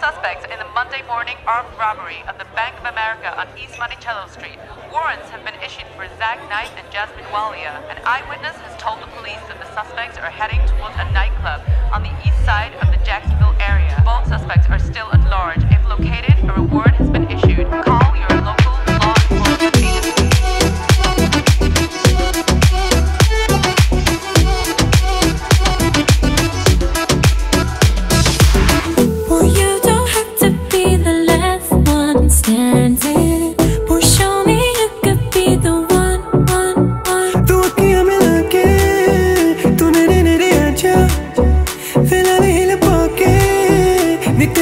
suspects in the Monday morning armed robbery of the Bank of America on East Monticello Street. Warrants have been issued for Zack Knight and Jasmin Walia. An eyewitness has told the police that the suspects are heading towards a nightclub on the east side of the Jacksonville area. Both suspects are still at large. If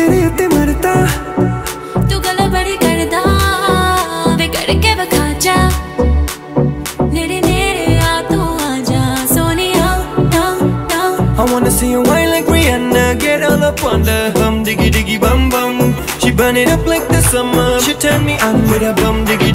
तेरे उत्ते मरदा तू गल बड़ी करदा वे करके विखा जा नेड़े नेड़े आ तू आजा सोनिया ना ना I wanna see you whine like Rihanna Get all up on the hum diggy diggy bum bum She burn it up like the summer She turn me on with a bum diggy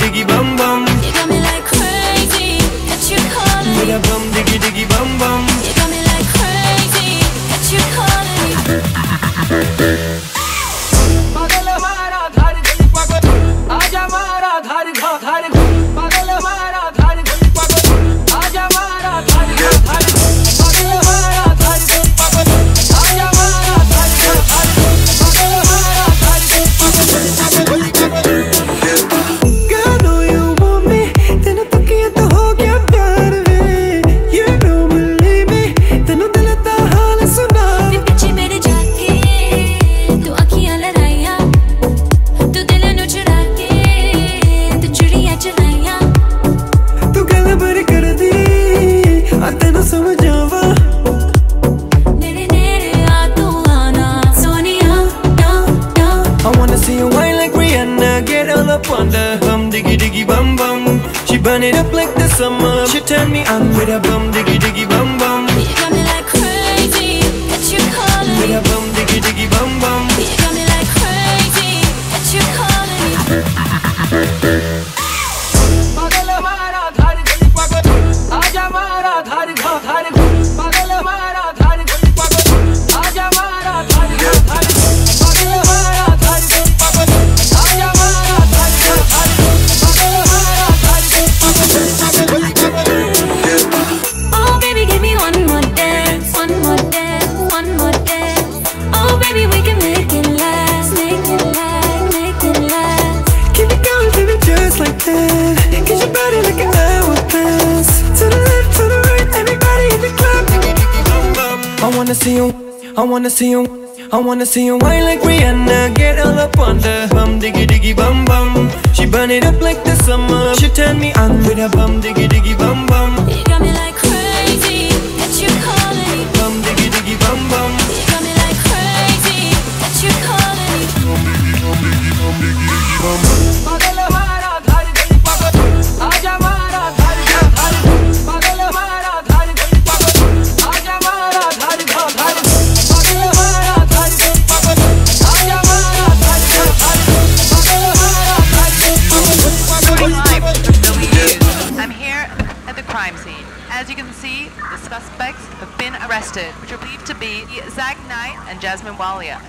burn it up like the summer. She turn me on with a bum diggy diggy bum bum. You got me like crazy. That you calling With a bum diggy diggy bum bum. You got me like crazy. That you calling wanna see you, I wanna see you, I wanna see you. Why like Rihanna? Get all up on the bum, diggy diggy bum bum. She burn it up like the summer. She turn me on with her bum, diggy diggy bum bum. You got me like crazy, that you calling me. Bum, diggy diggy bum bum. You got me like crazy, that you calling me. Bum, diggy diggy bum bum. Scene. As you can see, the suspects have been arrested, which are believed to be Zack Knight and Jasmin Walia.